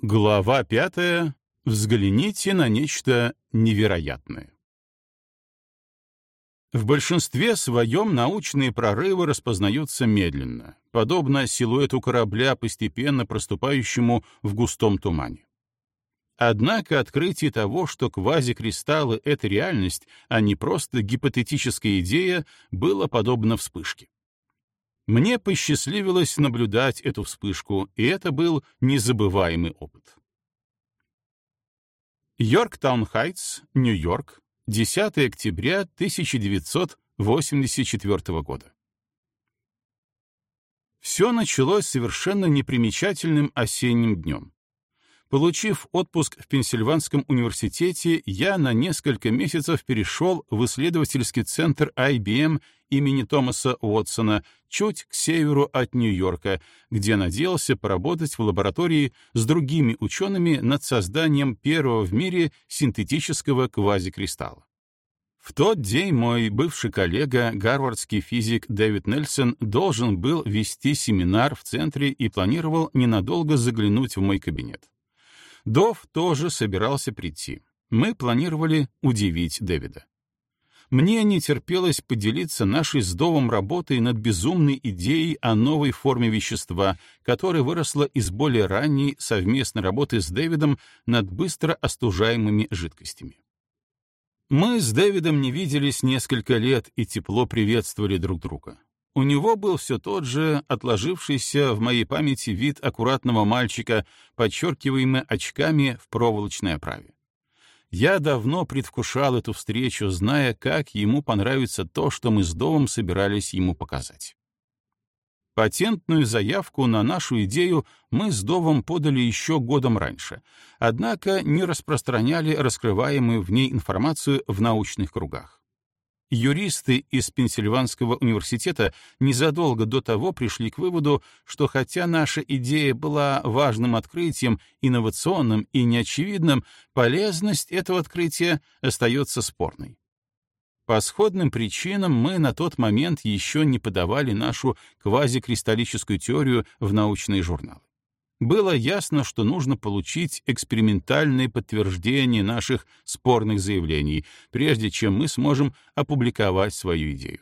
Глава пятая. Взгляните на нечто невероятное. В большинстве своем научные прорывы распознаются медленно, подобно силуэту корабля, постепенно проступающему в густом тумане. Однако открытие того, что квазикристаллы — это реальность, а не просто гипотетическая идея, было подобно вспышке. Мне посчастливилось наблюдать эту вспышку, и это был незабываемый опыт. Йорктаун Хайтс, Нью-Йорк, 10 октября 1984 года. Все началось совершенно непримечательным осенним днем. Получив отпуск в Пенсильванском университете, я на несколько месяцев перешел в исследовательский центр IBM имени Томаса Уотсона чуть к северу от Нью-Йорка, где надеялся поработать в лаборатории с другими учеными над созданием первого в мире синтетического квазикристалла. В тот день мой бывший коллега, гарвардский физик Дэвид Нельсон, должен был вести семинар в центре и планировал ненадолго заглянуть в мой кабинет. Дов тоже собирался прийти. Мы планировали удивить Дэвида. Мне не терпелось поделиться нашей с Довом работой над безумной идеей о новой форме вещества, которая выросла из более ранней совместной работы с Дэвидом над быстро остужаемыми жидкостями. Мы с Дэвидом не виделись несколько лет и тепло приветствовали друг друга. У него был все тот же отложившийся в моей памяти вид аккуратного мальчика, подчеркиваемый очками в проволочной оправе. Я давно предвкушал эту встречу, зная, как ему понравится то, что мы с Довом собирались ему показать. Патентную заявку на нашу идею мы с Довом подали еще годом раньше, однако не распространяли раскрываемую в ней информацию в научных кругах. Юристы из Пенсильванского университета незадолго до того пришли к выводу, что хотя наша идея была важным открытием, инновационным и неочевидным, полезность этого открытия остается спорной. По сходным причинам мы на тот момент еще не подавали нашу квазикристаллическую теорию в научные журналы было ясно, что нужно получить экспериментальные подтверждения наших спорных заявлений, прежде чем мы сможем опубликовать свою идею.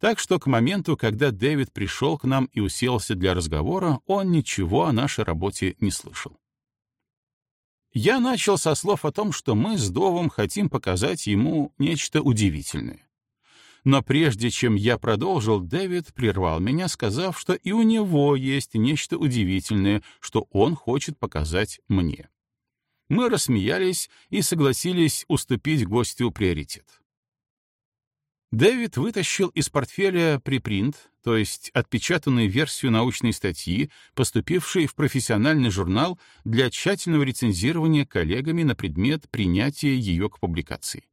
Так что к моменту, когда Дэвид пришел к нам и уселся для разговора, он ничего о нашей работе не слышал. Я начал со слов о том, что мы с Довом хотим показать ему нечто удивительное. Но прежде чем я продолжил, Дэвид прервал меня, сказав, что и у него есть нечто удивительное, что он хочет показать мне. Мы рассмеялись и согласились уступить гостю приоритет. Дэвид вытащил из портфеля припринт, то есть отпечатанную версию научной статьи, поступившей в профессиональный журнал для тщательного рецензирования коллегами на предмет принятия ее к публикации.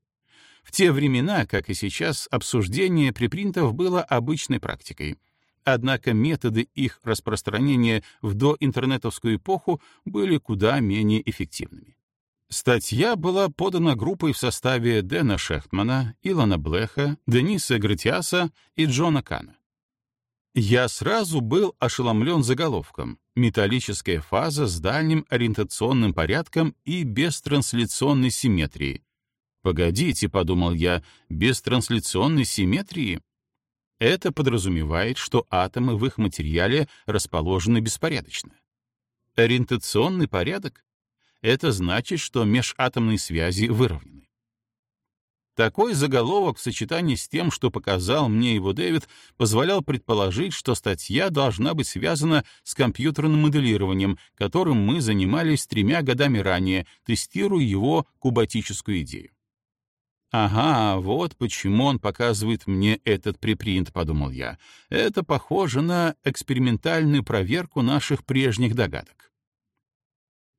В те времена, как и сейчас, обсуждение припринтов было обычной практикой. Однако методы их распространения в доинтернетовскую эпоху были куда менее эффективными. Статья была подана группой в составе Дэна Шехтмана, Илона Блеха, Дениса Гратиаса и Джона Кана. Я сразу был ошеломлен заголовком «Металлическая фаза с дальним ориентационным порядком и без трансляционной симметрии», Погодите, подумал я, без трансляционной симметрии? Это подразумевает, что атомы в их материале расположены беспорядочно. Ориентационный порядок — это значит, что межатомные связи выровнены. Такой заголовок в сочетании с тем, что показал мне его Дэвид, позволял предположить, что статья должна быть связана с компьютерным моделированием, которым мы занимались тремя годами ранее, тестируя его кубатическую идею. «Ага, вот почему он показывает мне этот припринт», — подумал я. «Это похоже на экспериментальную проверку наших прежних догадок».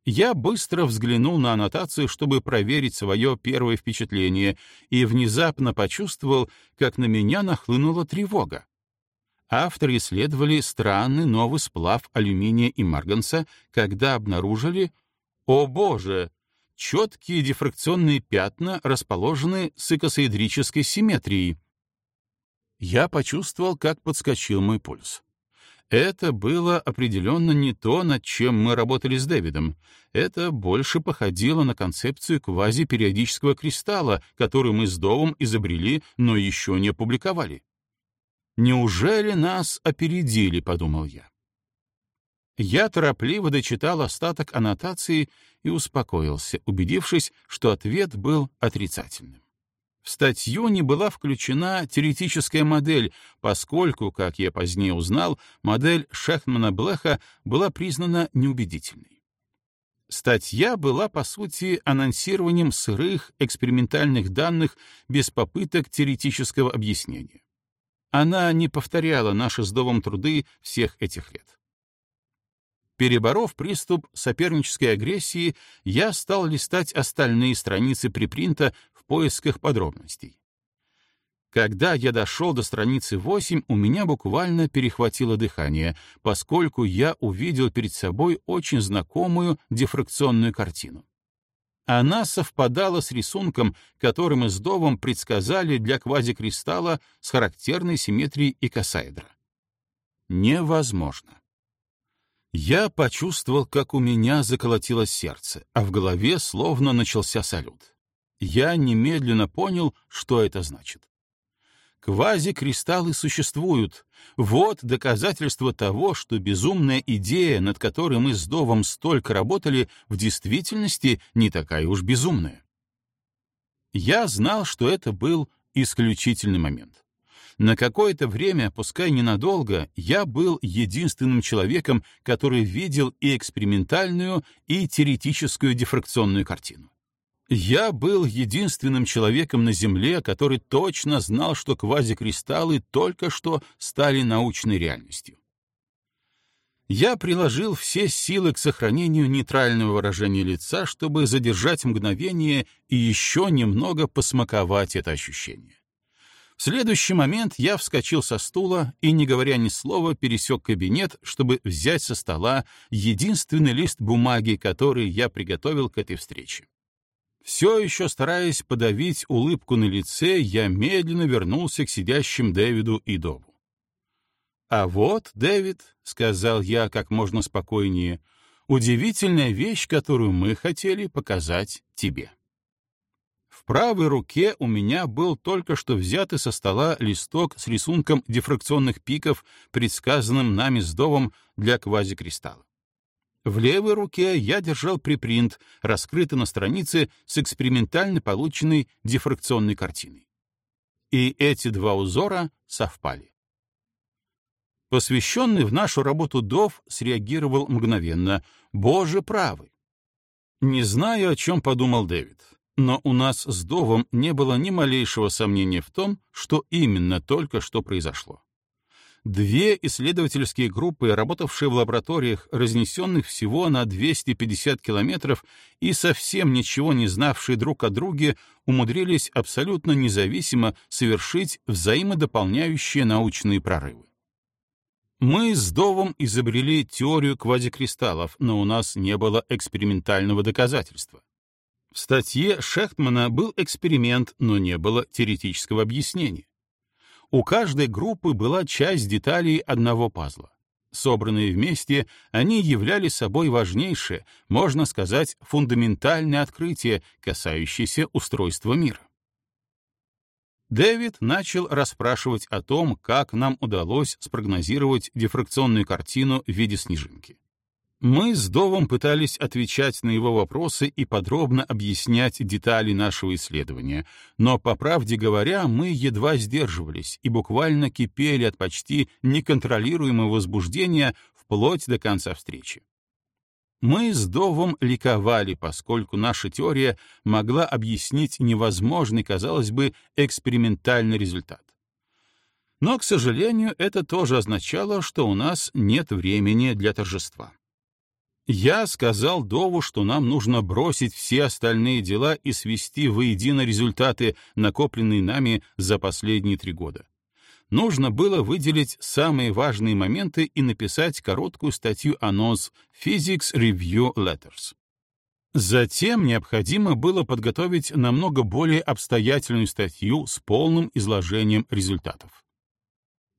Я быстро взглянул на аннотацию, чтобы проверить свое первое впечатление, и внезапно почувствовал, как на меня нахлынула тревога. Авторы исследовали странный новый сплав алюминия и марганца, когда обнаружили «О боже, четкие дифракционные пятна расположены с икосоэдрической симметрией. Я почувствовал, как подскочил мой пульс. Это было определенно не то, над чем мы работали с Дэвидом. Это больше походило на концепцию квазипериодического кристалла, который мы с Довом изобрели, но еще не опубликовали. «Неужели нас опередили?» — подумал я. Я торопливо дочитал остаток аннотации и успокоился, убедившись, что ответ был отрицательным. В статью не была включена теоретическая модель, поскольку, как я позднее узнал, модель Шехмана-Блеха была признана неубедительной. Статья была, по сути, анонсированием сырых экспериментальных данных без попыток теоретического объяснения. Она не повторяла наши с Довом труды всех этих лет. Переборов приступ сопернической агрессии, я стал листать остальные страницы припринта в поисках подробностей. Когда я дошел до страницы 8, у меня буквально перехватило дыхание, поскольку я увидел перед собой очень знакомую дифракционную картину. Она совпадала с рисунком, который мы с Довом предсказали для квазикристалла с характерной симметрией икосаэдра. Невозможно. Я почувствовал, как у меня заколотилось сердце, а в голове словно начался салют. Я немедленно понял, что это значит. Квазикристаллы существуют. Вот доказательство того, что безумная идея, над которой мы с Довом столько работали, в действительности не такая уж безумная. Я знал, что это был исключительный момент. На какое-то время, пускай ненадолго, я был единственным человеком, который видел и экспериментальную, и теоретическую дифракционную картину. Я был единственным человеком на Земле, который точно знал, что квазикристаллы только что стали научной реальностью. Я приложил все силы к сохранению нейтрального выражения лица, чтобы задержать мгновение и еще немного посмаковать это ощущение. Следующий момент я вскочил со стула и, не говоря ни слова, пересек кабинет, чтобы взять со стола единственный лист бумаги, который я приготовил к этой встрече. Все еще стараясь подавить улыбку на лице, я медленно вернулся к сидящим Дэвиду и Дову. «А вот, Дэвид», — сказал я как можно спокойнее, — «удивительная вещь, которую мы хотели показать тебе». В правой руке у меня был только что взятый со стола листок с рисунком дифракционных пиков, предсказанным нами с Довом для квазикристалла. В левой руке я держал припринт, раскрытый на странице с экспериментально полученной дифракционной картиной. И эти два узора совпали. Посвященный в нашу работу Дов среагировал мгновенно. «Боже правый!» Не знаю, о чем подумал Дэвид. Но у нас с Довом не было ни малейшего сомнения в том, что именно только что произошло. Две исследовательские группы, работавшие в лабораториях, разнесенных всего на 250 километров и совсем ничего не знавшие друг о друге, умудрились абсолютно независимо совершить взаимодополняющие научные прорывы. Мы с Довом изобрели теорию квазикристаллов, но у нас не было экспериментального доказательства. В статье Шехтмана был эксперимент, но не было теоретического объяснения. У каждой группы была часть деталей одного пазла. Собранные вместе, они являли собой важнейшее, можно сказать, фундаментальное открытие, касающееся устройства мира. Дэвид начал расспрашивать о том, как нам удалось спрогнозировать дифракционную картину в виде снежинки. Мы с Довом пытались отвечать на его вопросы и подробно объяснять детали нашего исследования, но, по правде говоря, мы едва сдерживались и буквально кипели от почти неконтролируемого возбуждения вплоть до конца встречи. Мы с Довом ликовали, поскольку наша теория могла объяснить невозможный, казалось бы, экспериментальный результат. Но, к сожалению, это тоже означало, что у нас нет времени для торжества. Я сказал Дову, что нам нужно бросить все остальные дела и свести воедино результаты, накопленные нами за последние три года. Нужно было выделить самые важные моменты и написать короткую статью-анонс Physics Review Letters. Затем необходимо было подготовить намного более обстоятельную статью с полным изложением результатов.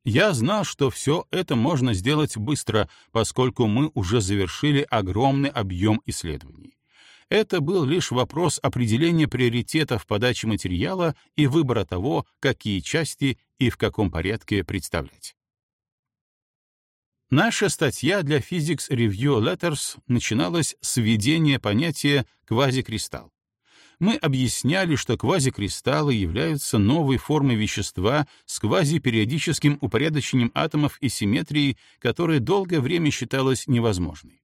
Я знал, что все это можно сделать быстро, поскольку мы уже завершили огромный объем исследований. Это был лишь вопрос определения приоритетов подачи материала и выбора того, какие части и в каком порядке представлять. Наша статья для Physics Review Letters начиналась с введения понятия квазикристалл. Мы объясняли, что квазикристаллы являются новой формой вещества с квазипериодическим упорядочением атомов и симметрией, которая долгое время считалась невозможной.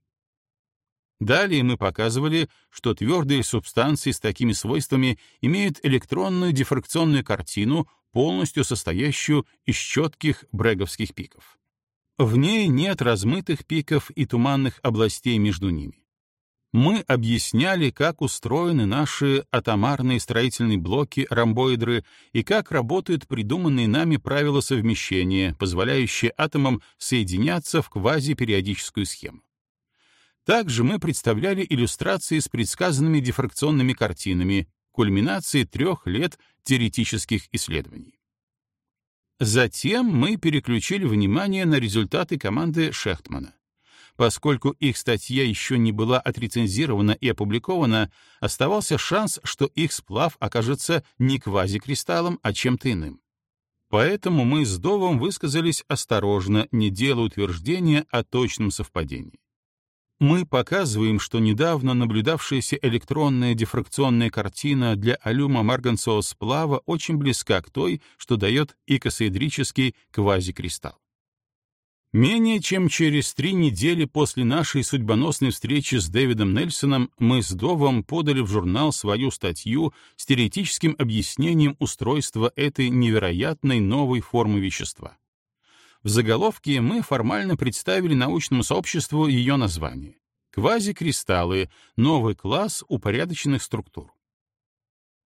Далее мы показывали, что твердые субстанции с такими свойствами имеют электронную дифракционную картину, полностью состоящую из четких бреговских пиков. В ней нет размытых пиков и туманных областей между ними. Мы объясняли, как устроены наши атомарные строительные блоки, ромбоидры, и как работают придуманные нами правила совмещения, позволяющие атомам соединяться в квазипериодическую схему. Также мы представляли иллюстрации с предсказанными дифракционными картинами, кульминации трех лет теоретических исследований. Затем мы переключили внимание на результаты команды Шехтмана. Поскольку их статья еще не была отрецензирована и опубликована, оставался шанс, что их сплав окажется не квазикристаллом, а чем-то иным. Поэтому мы с Довом высказались осторожно, не делая утверждения о точном совпадении мы показываем, что недавно наблюдавшаяся электронная дифракционная картина для алюма-марганцевого сплава очень близка к той, что дает икосоэдрический квазикристалл. Менее чем через три недели после нашей судьбоносной встречи с Дэвидом Нельсоном мы с Довом подали в журнал свою статью с теоретическим объяснением устройства этой невероятной новой формы вещества. В заголовке мы формально представили научному сообществу ее название — квазикристаллы, новый класс упорядоченных структур.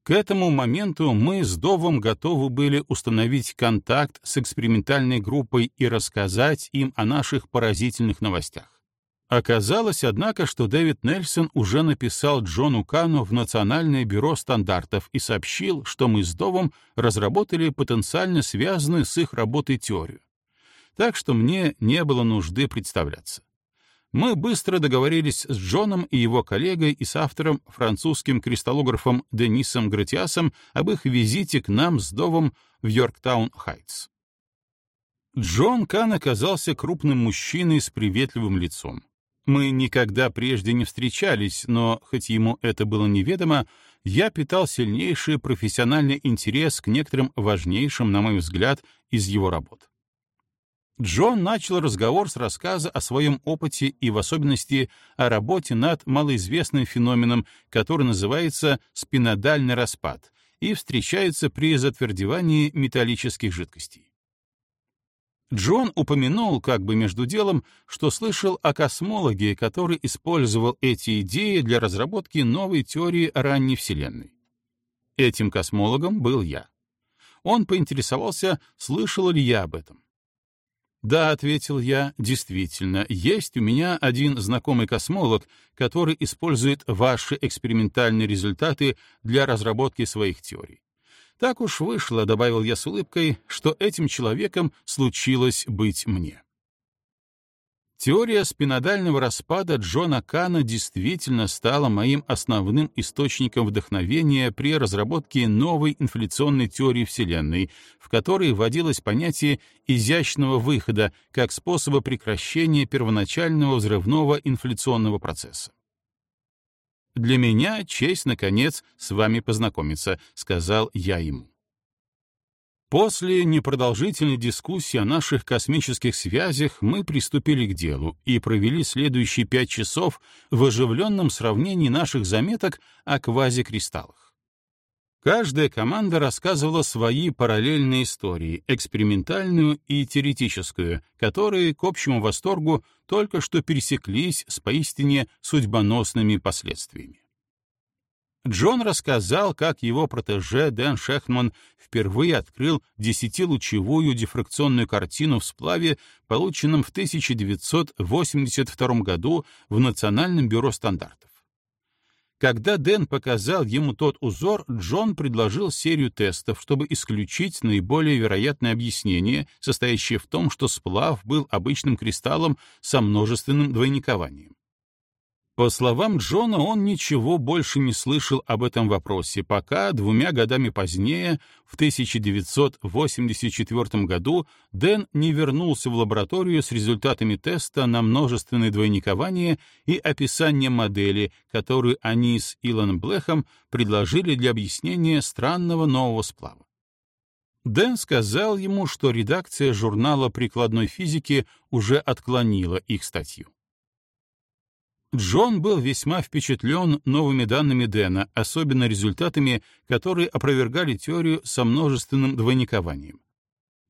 К этому моменту мы с Довом готовы были установить контакт с экспериментальной группой и рассказать им о наших поразительных новостях. Оказалось, однако, что Дэвид Нельсон уже написал Джону Кану в Национальное бюро стандартов и сообщил, что мы с Довом разработали потенциально связанную с их работой теорию так что мне не было нужды представляться. Мы быстро договорились с Джоном и его коллегой и с автором, французским кристаллографом Денисом Гратиасом, об их визите к нам с Довом в Йорктаун-Хайтс. Джон Кан оказался крупным мужчиной с приветливым лицом. Мы никогда прежде не встречались, но, хоть ему это было неведомо, я питал сильнейший профессиональный интерес к некоторым важнейшим, на мой взгляд, из его работ. Джон начал разговор с рассказа о своем опыте и в особенности о работе над малоизвестным феноменом, который называется спинодальный распад и встречается при затвердевании металлических жидкостей. Джон упомянул как бы между делом, что слышал о космологе, который использовал эти идеи для разработки новой теории ранней Вселенной. Этим космологом был я. Он поинтересовался, слышал ли я об этом. «Да», — ответил я, — «действительно, есть у меня один знакомый космолог, который использует ваши экспериментальные результаты для разработки своих теорий. Так уж вышло», — добавил я с улыбкой, — «что этим человеком случилось быть мне». Теория спинодального распада Джона Кана действительно стала моим основным источником вдохновения при разработке новой инфляционной теории Вселенной, в которой вводилось понятие изящного выхода как способа прекращения первоначального взрывного инфляционного процесса. «Для меня честь, наконец, с вами познакомиться», — сказал я ему. После непродолжительной дискуссии о наших космических связях мы приступили к делу и провели следующие пять часов в оживленном сравнении наших заметок о квазикристаллах. Каждая команда рассказывала свои параллельные истории, экспериментальную и теоретическую, которые, к общему восторгу, только что пересеклись с поистине судьбоносными последствиями. Джон рассказал, как его протеже Дэн Шехман впервые открыл десятилучевую дифракционную картину в сплаве, полученном в 1982 году в Национальном бюро стандартов. Когда Дэн показал ему тот узор, Джон предложил серию тестов, чтобы исключить наиболее вероятное объяснение, состоящее в том, что сплав был обычным кристаллом со множественным двойникованием. По словам Джона, он ничего больше не слышал об этом вопросе, пока двумя годами позднее, в 1984 году, Дэн не вернулся в лабораторию с результатами теста на множественное двойникование и описанием модели, которую они с Илоном Блэхом предложили для объяснения странного нового сплава. Дэн сказал ему, что редакция журнала прикладной физики уже отклонила их статью. Джон был весьма впечатлен новыми данными Дэна, особенно результатами, которые опровергали теорию со множественным двойникованием.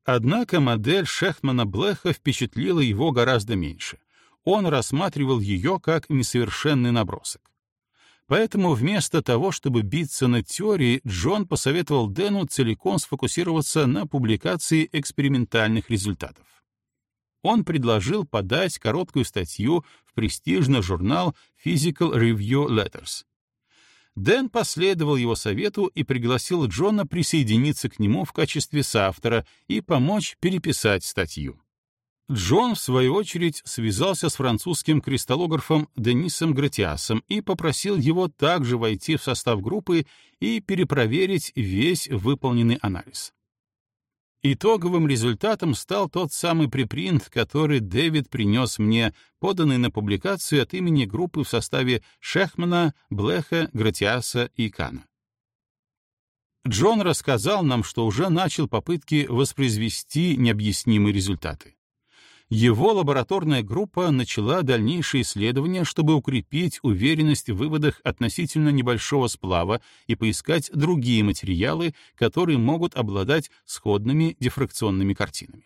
Однако модель Шехтмана-Блэха впечатлила его гораздо меньше. Он рассматривал ее как несовершенный набросок. Поэтому вместо того, чтобы биться над теорией, Джон посоветовал Дэну целиком сфокусироваться на публикации экспериментальных результатов он предложил подать короткую статью в престижный журнал Physical Review Letters. Дэн последовал его совету и пригласил Джона присоединиться к нему в качестве соавтора и помочь переписать статью. Джон, в свою очередь, связался с французским кристаллографом Денисом Гратиасом и попросил его также войти в состав группы и перепроверить весь выполненный анализ. Итоговым результатом стал тот самый припринт, который Дэвид принес мне, поданный на публикацию от имени группы в составе Шехмана, Блеха, Гратиаса и Кана. Джон рассказал нам, что уже начал попытки воспроизвести необъяснимые результаты его лабораторная группа начала дальнейшие исследования, чтобы укрепить уверенность в выводах относительно небольшого сплава и поискать другие материалы, которые могут обладать сходными дифракционными картинами.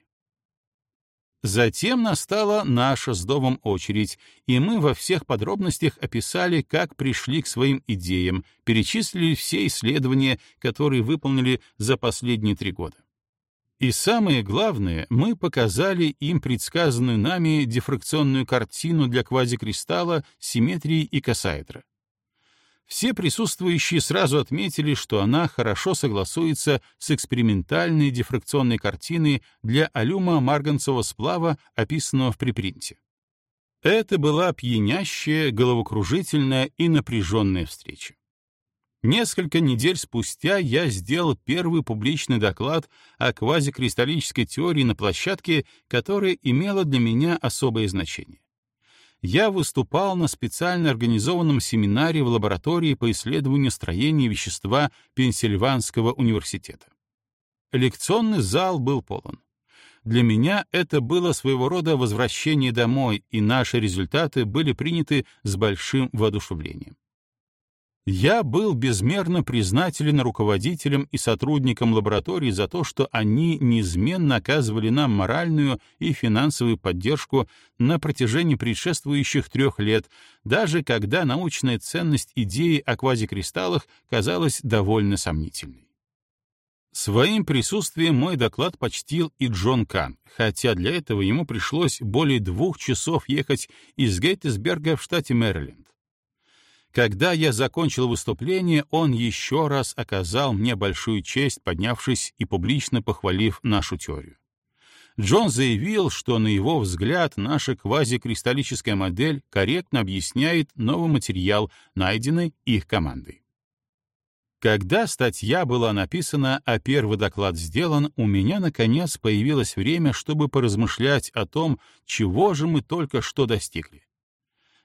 Затем настала наша с Довом очередь, и мы во всех подробностях описали, как пришли к своим идеям, перечислили все исследования, которые выполнили за последние три года. И самое главное, мы показали им предсказанную нами дифракционную картину для квазикристалла, симметрии и косаэдра. Все присутствующие сразу отметили, что она хорошо согласуется с экспериментальной дифракционной картиной для алюма-марганцевого сплава, описанного в припринте. Это была пьянящая, головокружительная и напряженная встреча. Несколько недель спустя я сделал первый публичный доклад о квазикристаллической теории на площадке, которая имела для меня особое значение. Я выступал на специально организованном семинаре в лаборатории по исследованию строения вещества Пенсильванского университета. Лекционный зал был полон. Для меня это было своего рода возвращение домой, и наши результаты были приняты с большим воодушевлением. Я был безмерно признателен руководителям и сотрудникам лаборатории за то, что они неизменно оказывали нам моральную и финансовую поддержку на протяжении предшествующих трех лет, даже когда научная ценность идеи о квазикристаллах казалась довольно сомнительной. Своим присутствием мой доклад почтил и Джон Кан, хотя для этого ему пришлось более двух часов ехать из Геттисберга в штате Мэриленд. Когда я закончил выступление, он еще раз оказал мне большую честь, поднявшись и публично похвалив нашу теорию. Джон заявил, что, на его взгляд, наша квазикристаллическая модель корректно объясняет новый материал, найденный их командой. Когда статья была написана, а первый доклад сделан, у меня, наконец, появилось время, чтобы поразмышлять о том, чего же мы только что достигли.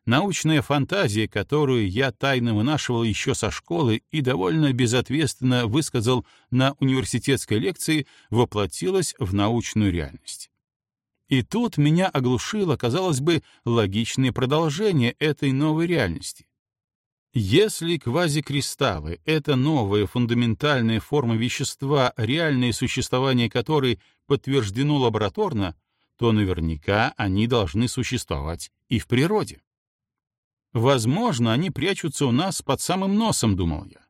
Научная фантазия, которую я тайно вынашивал еще со школы и довольно безответственно высказал на университетской лекции, воплотилась в научную реальность. И тут меня оглушило, казалось бы, логичное продолжение этой новой реальности. Если квазикристаллы — это новая фундаментальная форма вещества, реальное существование которой подтверждено лабораторно, то наверняка они должны существовать и в природе. Возможно, они прячутся у нас под самым носом, думал я.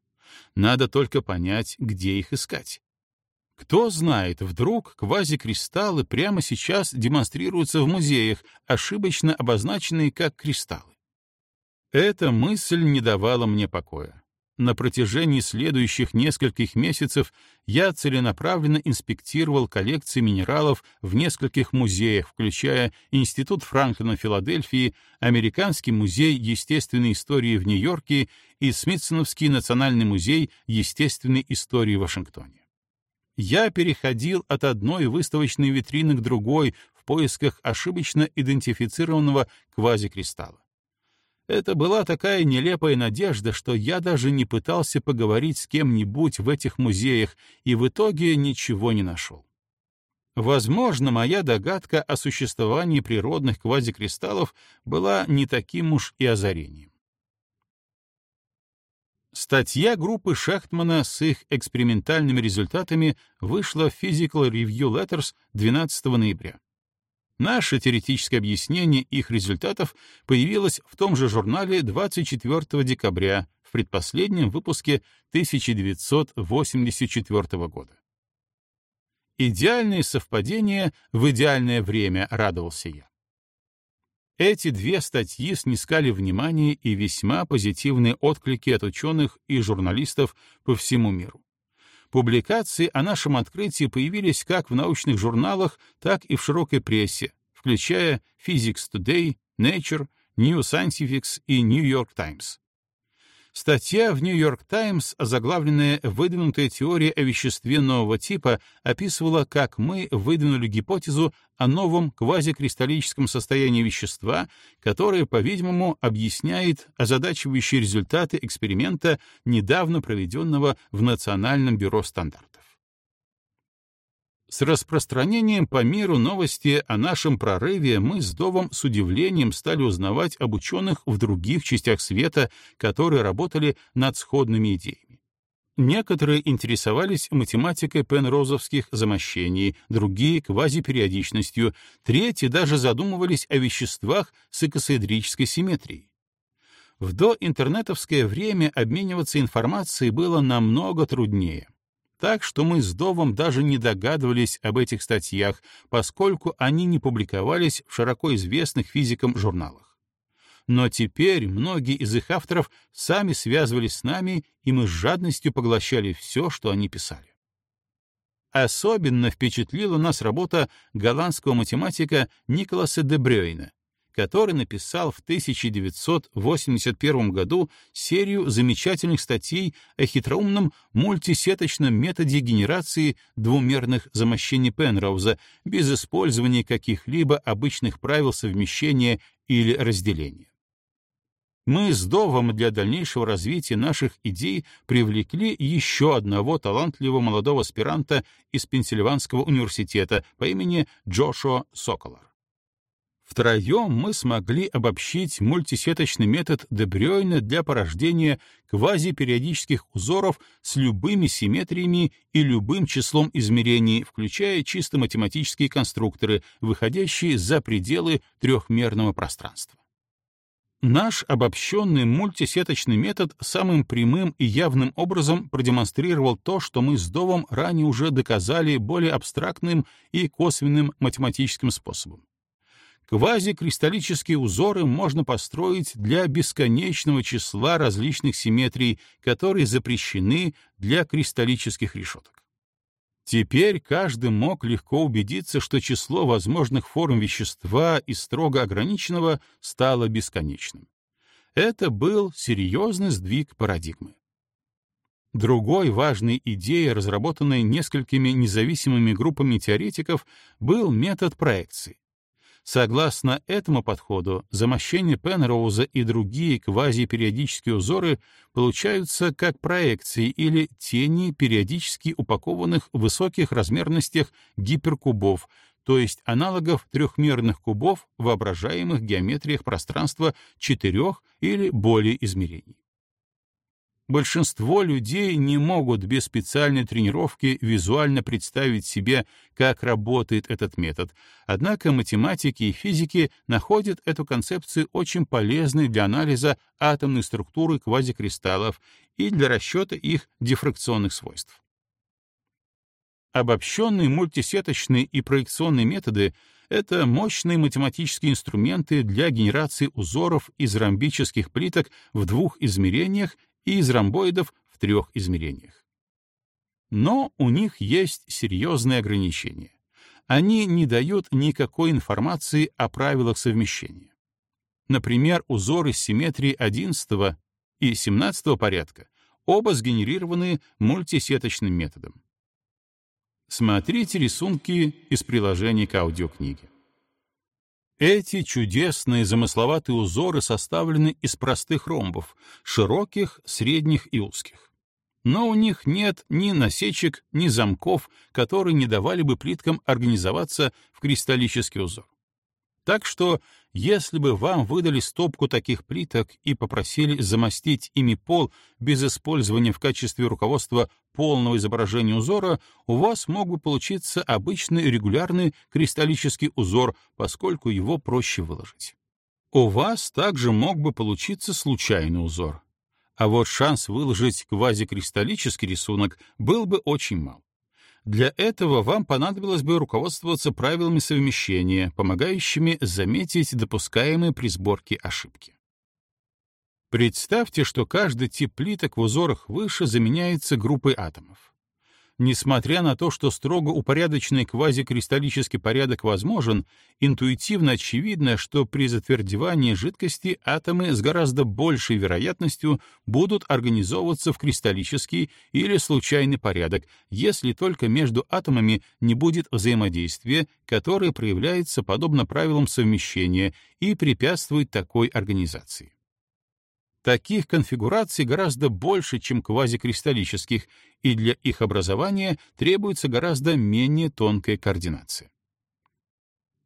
Надо только понять, где их искать. Кто знает, вдруг квазикристаллы прямо сейчас демонстрируются в музеях, ошибочно обозначенные как кристаллы. Эта мысль не давала мне покоя. На протяжении следующих нескольких месяцев я целенаправленно инспектировал коллекции минералов в нескольких музеях, включая Институт Франклина Филадельфии, Американский музей естественной истории в Нью-Йорке и Смитсоновский национальный музей естественной истории в Вашингтоне. Я переходил от одной выставочной витрины к другой в поисках ошибочно идентифицированного квазикристалла. Это была такая нелепая надежда, что я даже не пытался поговорить с кем-нибудь в этих музеях и в итоге ничего не нашел. Возможно, моя догадка о существовании природных квазикристаллов была не таким уж и озарением. Статья группы Шахтмана с их экспериментальными результатами вышла в Physical Review Letters 12 ноября. Наше теоретическое объяснение их результатов появилось в том же журнале 24 декабря, в предпоследнем выпуске 1984 года. Идеальное совпадение в идеальное время, радовался я. Эти две статьи снискали внимание и весьма позитивные отклики от ученых и журналистов по всему миру. Публикации о нашем открытии появились как в научных журналах, так и в широкой прессе, включая Physics Today, Nature, New Scientific и New York Times. Статья в York Times, озаглавленная «Выдвинутая теория о веществе нового типа», описывала, как мы выдвинули гипотезу о новом квазикристаллическом состоянии вещества, которое, по-видимому, объясняет озадачивающие результаты эксперимента, недавно проведенного в Национальном бюро стандартов. С распространением по миру новости о нашем прорыве мы с Довом с удивлением стали узнавать об ученых в других частях света, которые работали над сходными идеями. Некоторые интересовались математикой пенрозовских замощений, другие — квазипериодичностью, третьи даже задумывались о веществах с икосоэдрической симметрией. В доинтернетовское время обмениваться информацией было намного труднее так что мы с Довом даже не догадывались об этих статьях, поскольку они не публиковались в широко известных физикам журналах. Но теперь многие из их авторов сами связывались с нами, и мы с жадностью поглощали все, что они писали. Особенно впечатлила нас работа голландского математика Николаса де Брёйна, который написал в 1981 году серию замечательных статей о хитроумном мультисеточном методе генерации двумерных замощений Пенроуза без использования каких-либо обычных правил совмещения или разделения. Мы с Довом для дальнейшего развития наших идей привлекли еще одного талантливого молодого аспиранта из Пенсильванского университета по имени Джошуа Соколар. Втроем мы смогли обобщить мультисеточный метод Дебрёйна для порождения квазипериодических узоров с любыми симметриями и любым числом измерений, включая чисто математические конструкторы, выходящие за пределы трехмерного пространства. Наш обобщенный мультисеточный метод самым прямым и явным образом продемонстрировал то, что мы с Довом ранее уже доказали более абстрактным и косвенным математическим способом. Квазикристаллические узоры можно построить для бесконечного числа различных симметрий, которые запрещены для кристаллических решеток. Теперь каждый мог легко убедиться, что число возможных форм вещества из строго ограниченного стало бесконечным. Это был серьезный сдвиг парадигмы. Другой важной идеей, разработанной несколькими независимыми группами теоретиков, был метод проекции. Согласно этому подходу, замощение Пенроуза и другие квазипериодические узоры получаются как проекции или тени периодически упакованных в высоких размерностях гиперкубов, то есть аналогов трехмерных кубов в воображаемых геометриях пространства четырех или более измерений. Большинство людей не могут без специальной тренировки визуально представить себе, как работает этот метод, однако математики и физики находят эту концепцию очень полезной для анализа атомной структуры квазикристаллов и для расчета их дифракционных свойств. Обобщенные мультисеточные и проекционные методы — Это мощные математические инструменты для генерации узоров из ромбических плиток в двух измерениях и из ромбоидов в трех измерениях. Но у них есть серьезные ограничения. Они не дают никакой информации о правилах совмещения. Например, узоры симметрии 11 и 17 порядка оба сгенерированы мультисеточным методом. Смотрите рисунки из приложения к аудиокниге. Эти чудесные замысловатые узоры составлены из простых ромбов, широких, средних и узких. Но у них нет ни насечек, ни замков, которые не давали бы плиткам организоваться в кристаллический узор. Так что, если бы вам выдали стопку таких плиток и попросили замостить ими пол без использования в качестве руководства полного изображения узора, у вас мог бы получиться обычный регулярный кристаллический узор, поскольку его проще выложить. У вас также мог бы получиться случайный узор. А вот шанс выложить квазикристаллический рисунок был бы очень мал. Для этого вам понадобилось бы руководствоваться правилами совмещения, помогающими заметить допускаемые при сборке ошибки. Представьте, что каждый тип плиток в узорах выше заменяется группой атомов. Несмотря на то, что строго упорядоченный квазикристаллический порядок возможен, интуитивно очевидно, что при затвердевании жидкости атомы с гораздо большей вероятностью будут организовываться в кристаллический или случайный порядок, если только между атомами не будет взаимодействия, которое проявляется подобно правилам совмещения и препятствует такой организации. Таких конфигураций гораздо больше, чем квазикристаллических, и для их образования требуется гораздо менее тонкая координация.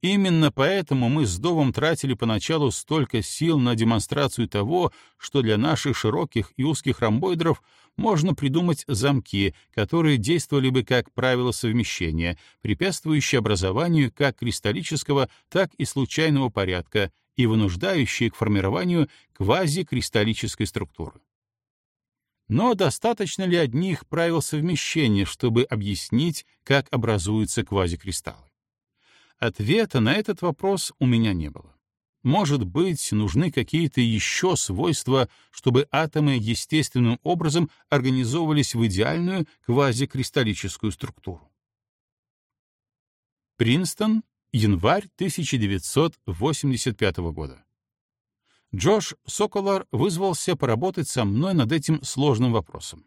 Именно поэтому мы с Довом тратили поначалу столько сил на демонстрацию того, что для наших широких и узких ромбоидров можно придумать замки, которые действовали бы как правило совмещения, препятствующие образованию как кристаллического, так и случайного порядка и вынуждающие к формированию квазикристаллической структуры. Но достаточно ли одних правил совмещения, чтобы объяснить, как образуются квазикристаллы? Ответа на этот вопрос у меня не было. Может быть, нужны какие-то еще свойства, чтобы атомы естественным образом организовывались в идеальную квазикристаллическую структуру. Принстон, январь 1985 года. Джош Соколар вызвался поработать со мной над этим сложным вопросом.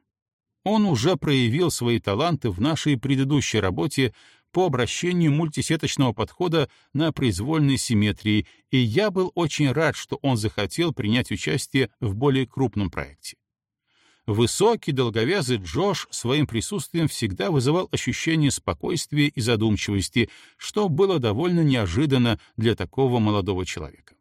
Он уже проявил свои таланты в нашей предыдущей работе по обращению мультисеточного подхода на произвольной симметрии, и я был очень рад, что он захотел принять участие в более крупном проекте. Высокий, долговязый Джош своим присутствием всегда вызывал ощущение спокойствия и задумчивости, что было довольно неожиданно для такого молодого человека.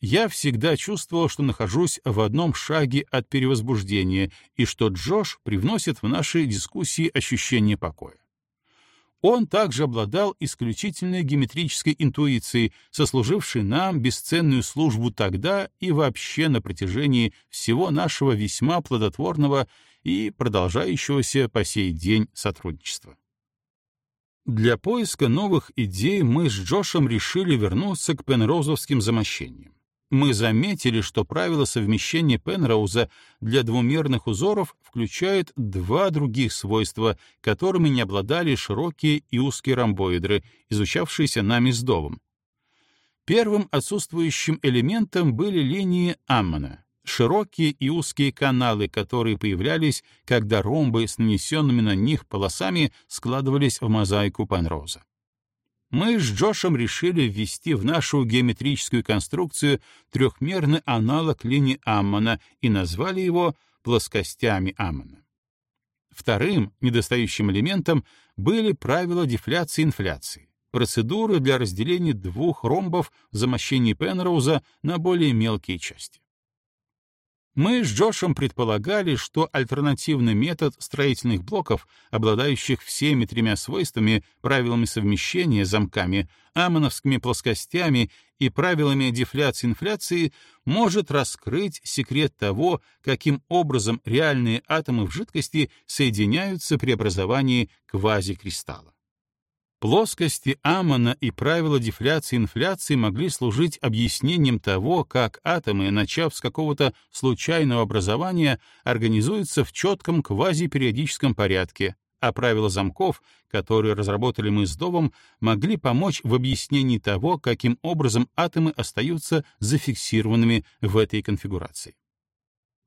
Я всегда чувствовал, что нахожусь в одном шаге от перевозбуждения и что Джош привносит в наши дискуссии ощущение покоя. Он также обладал исключительной геометрической интуицией, сослужившей нам бесценную службу тогда и вообще на протяжении всего нашего весьма плодотворного и продолжающегося по сей день сотрудничества. Для поиска новых идей мы с Джошем решили вернуться к пенрозовским замощениям мы заметили, что правила совмещения Пенроуза для двумерных узоров включают два других свойства, которыми не обладали широкие и узкие ромбоидры, изучавшиеся нами с Довом. Первым отсутствующим элементом были линии Аммана, широкие и узкие каналы, которые появлялись, когда ромбы с нанесенными на них полосами складывались в мозаику Пенроуза мы с Джошем решили ввести в нашу геометрическую конструкцию трехмерный аналог линии Аммана и назвали его плоскостями Аммана. Вторым недостающим элементом были правила дефляции и инфляции, процедуры для разделения двух ромбов в замощении Пенроуза на более мелкие части. Мы с Джошем предполагали, что альтернативный метод строительных блоков, обладающих всеми тремя свойствами, правилами совмещения, замками, амоновскими плоскостями и правилами дефляции-инфляции, может раскрыть секрет того, каким образом реальные атомы в жидкости соединяются при образовании квазикристалла. Плоскости Амона и правила дефляции и инфляции могли служить объяснением того, как атомы, начав с какого-то случайного образования, организуются в четком квазипериодическом порядке, а правила замков, которые разработали мы с Довом, могли помочь в объяснении того, каким образом атомы остаются зафиксированными в этой конфигурации.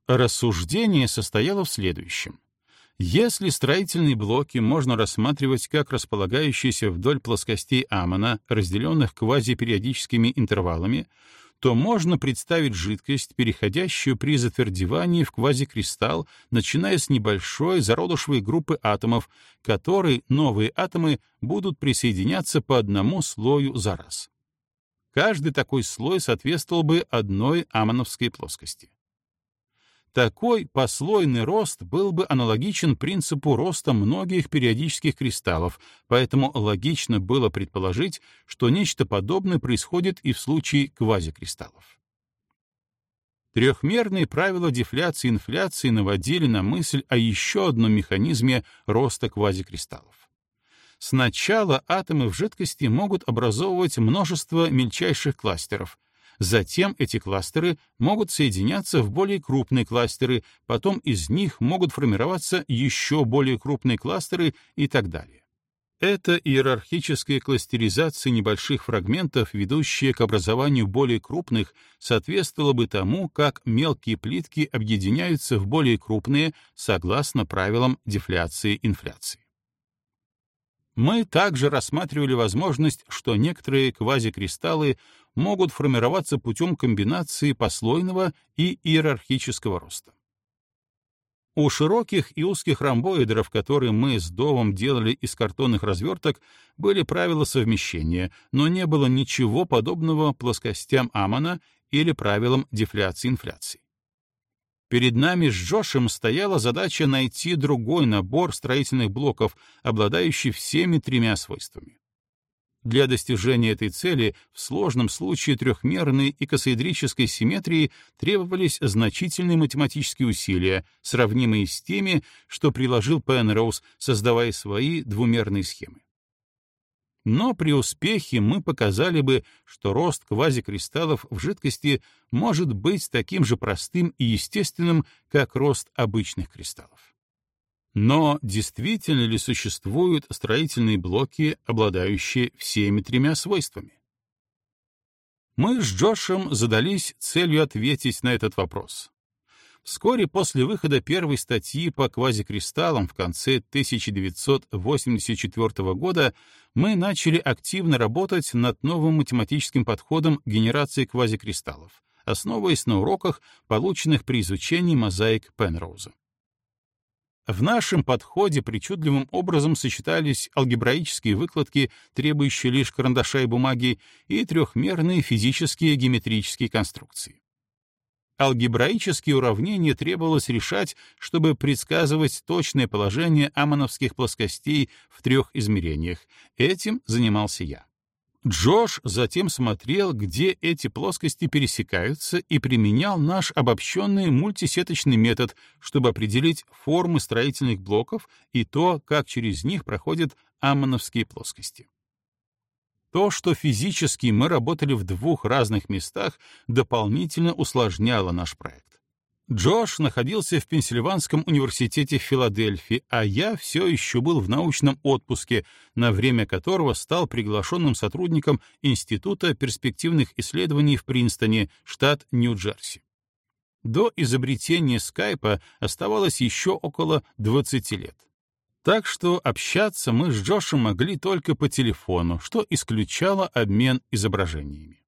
Рассуждение состояло в следующем. Если строительные блоки можно рассматривать как располагающиеся вдоль плоскостей Амона, разделенных квазипериодическими интервалами, то можно представить жидкость, переходящую при затвердевании в квазикристалл, начиная с небольшой зародышевой группы атомов, которой новые атомы будут присоединяться по одному слою за раз. Каждый такой слой соответствовал бы одной амоновской плоскости. Такой послойный рост был бы аналогичен принципу роста многих периодических кристаллов, поэтому логично было предположить, что нечто подобное происходит и в случае квазикристаллов. Трехмерные правила дефляции и инфляции наводили на мысль о еще одном механизме роста квазикристаллов. Сначала атомы в жидкости могут образовывать множество мельчайших кластеров, Затем эти кластеры могут соединяться в более крупные кластеры, потом из них могут формироваться еще более крупные кластеры и так далее. Эта иерархическая кластеризация небольших фрагментов, ведущая к образованию более крупных, соответствовала бы тому, как мелкие плитки объединяются в более крупные согласно правилам дефляции-инфляции. Мы также рассматривали возможность, что некоторые квазикристаллы могут формироваться путем комбинации послойного и иерархического роста. У широких и узких ромбоидеров, которые мы с Довом делали из картонных разверток, были правила совмещения, но не было ничего подобного плоскостям Амона или правилам дефляции-инфляции. Перед нами с Джошем стояла задача найти другой набор строительных блоков, обладающий всеми тремя свойствами. Для достижения этой цели в сложном случае трехмерной и косоэдрической симметрии требовались значительные математические усилия, сравнимые с теми, что приложил Пенроуз, создавая свои двумерные схемы. Но при успехе мы показали бы, что рост квазикристаллов в жидкости может быть таким же простым и естественным, как рост обычных кристаллов. Но действительно ли существуют строительные блоки, обладающие всеми тремя свойствами? Мы с Джошем задались целью ответить на этот вопрос. Вскоре после выхода первой статьи по квазикристаллам в конце 1984 года мы начали активно работать над новым математическим подходом к генерации квазикристаллов, основываясь на уроках, полученных при изучении мозаик Пенроуза. В нашем подходе причудливым образом сочетались алгебраические выкладки, требующие лишь карандаша и бумаги, и трехмерные физические геометрические конструкции. Алгебраические уравнения требовалось решать, чтобы предсказывать точное положение амоновских плоскостей в трех измерениях. Этим занимался я. Джош затем смотрел, где эти плоскости пересекаются, и применял наш обобщенный мультисеточный метод, чтобы определить формы строительных блоков и то, как через них проходят аммоновские плоскости. То, что физически мы работали в двух разных местах, дополнительно усложняло наш проект. Джош находился в Пенсильванском университете в Филадельфии, а я все еще был в научном отпуске, на время которого стал приглашенным сотрудником Института перспективных исследований в Принстоне, штат Нью-Джерси. До изобретения скайпа оставалось еще около 20 лет. Так что общаться мы с Джошем могли только по телефону, что исключало обмен изображениями.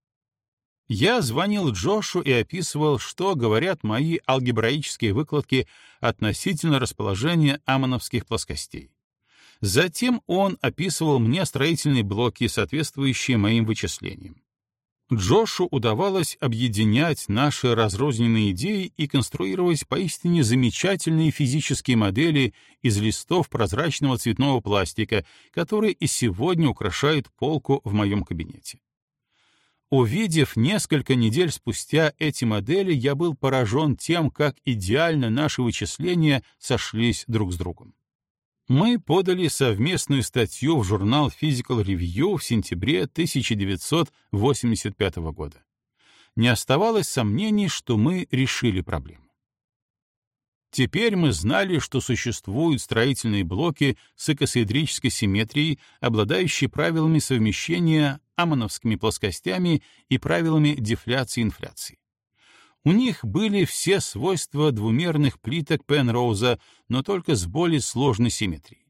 Я звонил Джошу и описывал, что говорят мои алгебраические выкладки относительно расположения амоновских плоскостей. Затем он описывал мне строительные блоки, соответствующие моим вычислениям. Джошу удавалось объединять наши разрозненные идеи и конструировать поистине замечательные физические модели из листов прозрачного цветного пластика, которые и сегодня украшают полку в моем кабинете. Увидев несколько недель спустя эти модели, я был поражен тем, как идеально наши вычисления сошлись друг с другом. Мы подали совместную статью в журнал Physical Review в сентябре 1985 года. Не оставалось сомнений, что мы решили проблему. Теперь мы знали, что существуют строительные блоки с икосоэдрической симметрией, обладающие правилами совмещения амоновскими плоскостями и правилами дефляции и инфляции. У них были все свойства двумерных плиток Пенроуза, но только с более сложной симметрией.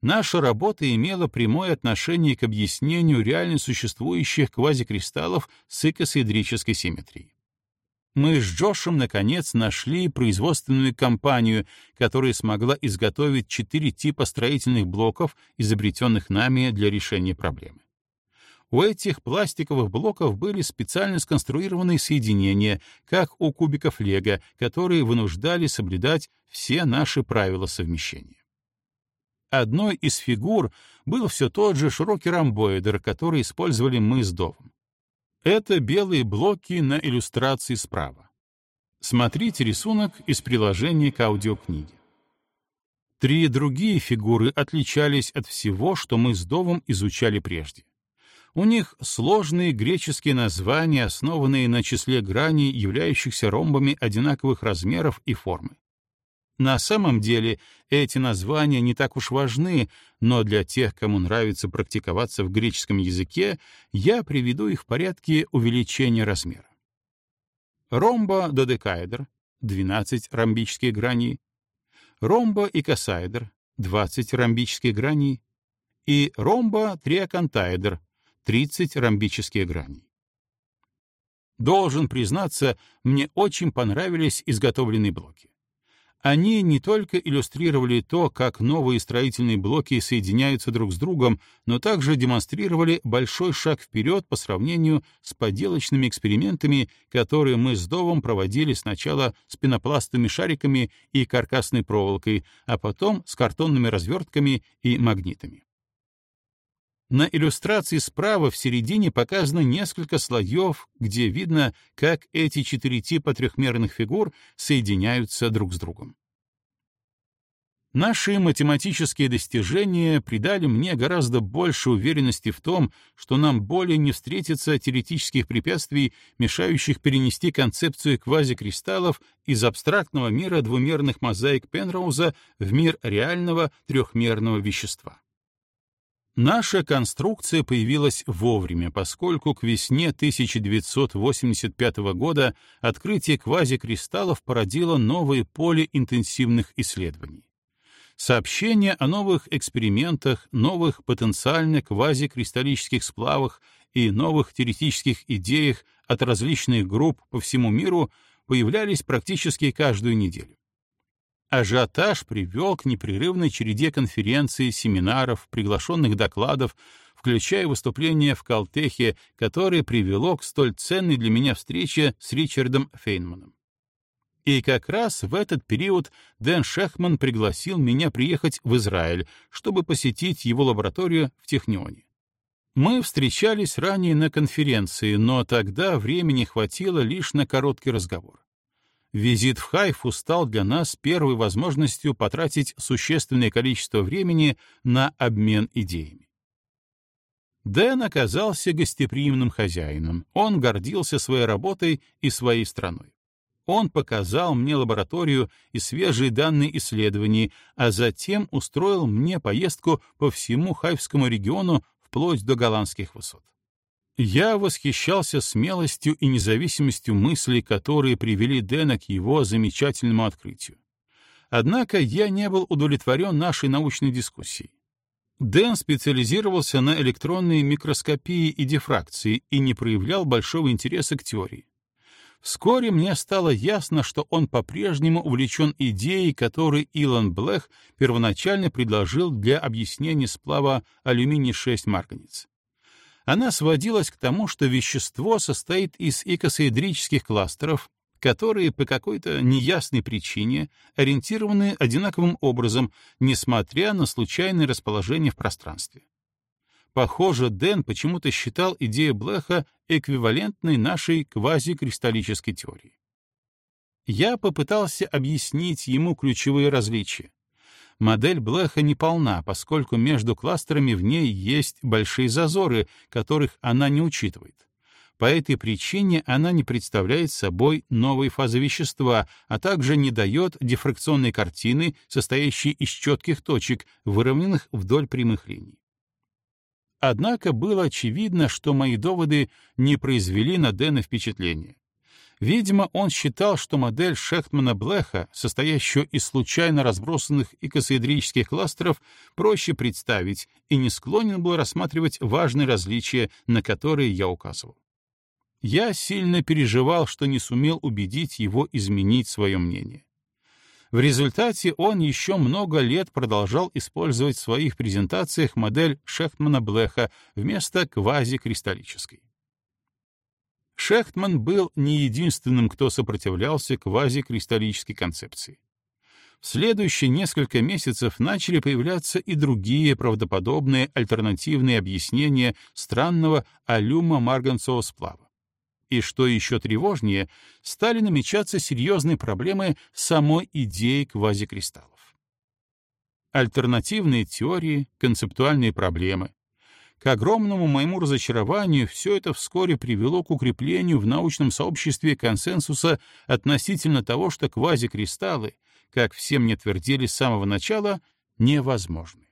Наша работа имела прямое отношение к объяснению реально существующих квазикристаллов с икосоэдрической симметрией мы с Джошем наконец нашли производственную компанию, которая смогла изготовить четыре типа строительных блоков, изобретенных нами для решения проблемы. У этих пластиковых блоков были специально сконструированные соединения, как у кубиков Лего, которые вынуждали соблюдать все наши правила совмещения. Одной из фигур был все тот же широкий ромбоидер, который использовали мы с Довом. Это белые блоки на иллюстрации справа. Смотрите рисунок из приложения к аудиокниге. Три другие фигуры отличались от всего, что мы с Довом изучали прежде. У них сложные греческие названия, основанные на числе граней, являющихся ромбами одинаковых размеров и формы. На самом деле эти названия не так уж важны, но для тех, кому нравится практиковаться в греческом языке, я приведу их в порядке увеличения размера. Ромбо-додекаэдр — 12 ромбических граней, ромбо-икосаэдр — 20 ромбических граней и ромбо-триаконтаэдр — 30 ромбических граней. Должен признаться, мне очень понравились изготовленные блоки. Они не только иллюстрировали то, как новые строительные блоки соединяются друг с другом, но также демонстрировали большой шаг вперед по сравнению с поделочными экспериментами, которые мы с Довом проводили сначала с пенопластовыми шариками и каркасной проволокой, а потом с картонными развертками и магнитами. На иллюстрации справа в середине показано несколько слоев, где видно, как эти четыре типа трехмерных фигур соединяются друг с другом. Наши математические достижения придали мне гораздо больше уверенности в том, что нам более не встретится теоретических препятствий, мешающих перенести концепцию квазикристаллов из абстрактного мира двумерных мозаик Пенроуза в мир реального трехмерного вещества. Наша конструкция появилась вовремя, поскольку к весне 1985 года открытие квазикристаллов породило новое поле интенсивных исследований. Сообщения о новых экспериментах, новых потенциально квазикристаллических сплавах и новых теоретических идеях от различных групп по всему миру появлялись практически каждую неделю. Ажиотаж привел к непрерывной череде конференций, семинаров, приглашенных докладов, включая выступление в Калтехе, которое привело к столь ценной для меня встрече с Ричардом Фейнманом. И как раз в этот период Дэн Шехман пригласил меня приехать в Израиль, чтобы посетить его лабораторию в Технионе. Мы встречались ранее на конференции, но тогда времени хватило лишь на короткий разговор визит в Хайфу стал для нас первой возможностью потратить существенное количество времени на обмен идеями. Дэн оказался гостеприимным хозяином. Он гордился своей работой и своей страной. Он показал мне лабораторию и свежие данные исследований, а затем устроил мне поездку по всему Хайфскому региону вплоть до голландских высот. Я восхищался смелостью и независимостью мыслей, которые привели Дэна к его замечательному открытию. Однако я не был удовлетворен нашей научной дискуссией. Дэн специализировался на электронной микроскопии и дифракции и не проявлял большого интереса к теории. Вскоре мне стало ясно, что он по-прежнему увлечен идеей, которую Илон Блэх первоначально предложил для объяснения сплава алюминий-6 марганец. Она сводилась к тому, что вещество состоит из икосоэдрических кластеров, которые по какой-то неясной причине ориентированы одинаковым образом, несмотря на случайное расположение в пространстве. Похоже, Дэн почему-то считал идею Блэха эквивалентной нашей квазикристаллической теории. Я попытался объяснить ему ключевые различия. Модель Блэха не полна, поскольку между кластерами в ней есть большие зазоры, которых она не учитывает. По этой причине она не представляет собой новой фазы вещества, а также не дает дифракционной картины, состоящей из четких точек, выровненных вдоль прямых линий. Однако было очевидно, что мои доводы не произвели на Дэна впечатления. Видимо, он считал, что модель Шехтмана-Блеха, состоящую из случайно разбросанных икосоэдрических кластеров, проще представить и не склонен был рассматривать важные различия, на которые я указывал. Я сильно переживал, что не сумел убедить его изменить свое мнение. В результате он еще много лет продолжал использовать в своих презентациях модель Шехтмана-Блеха вместо квазикристаллической. Шехтман был не единственным, кто сопротивлялся квазикристаллической концепции. В следующие несколько месяцев начали появляться и другие правдоподобные альтернативные объяснения странного алюма-марганцевого сплава. И что еще тревожнее, стали намечаться серьезные проблемы самой идеи квазикристаллов. Альтернативные теории, концептуальные проблемы, к огромному моему разочарованию все это вскоре привело к укреплению в научном сообществе консенсуса относительно того, что квазикристаллы, как все мне твердили с самого начала, невозможны.